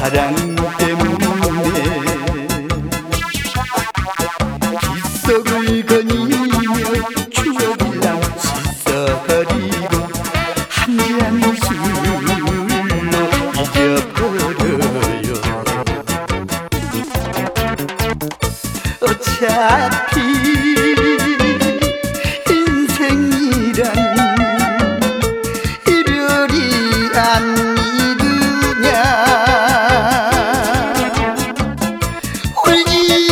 사랑 때문에 빗속을 거니며 추억을 씻어버리고 한잔 술로 잊어버려요. 어차피 России.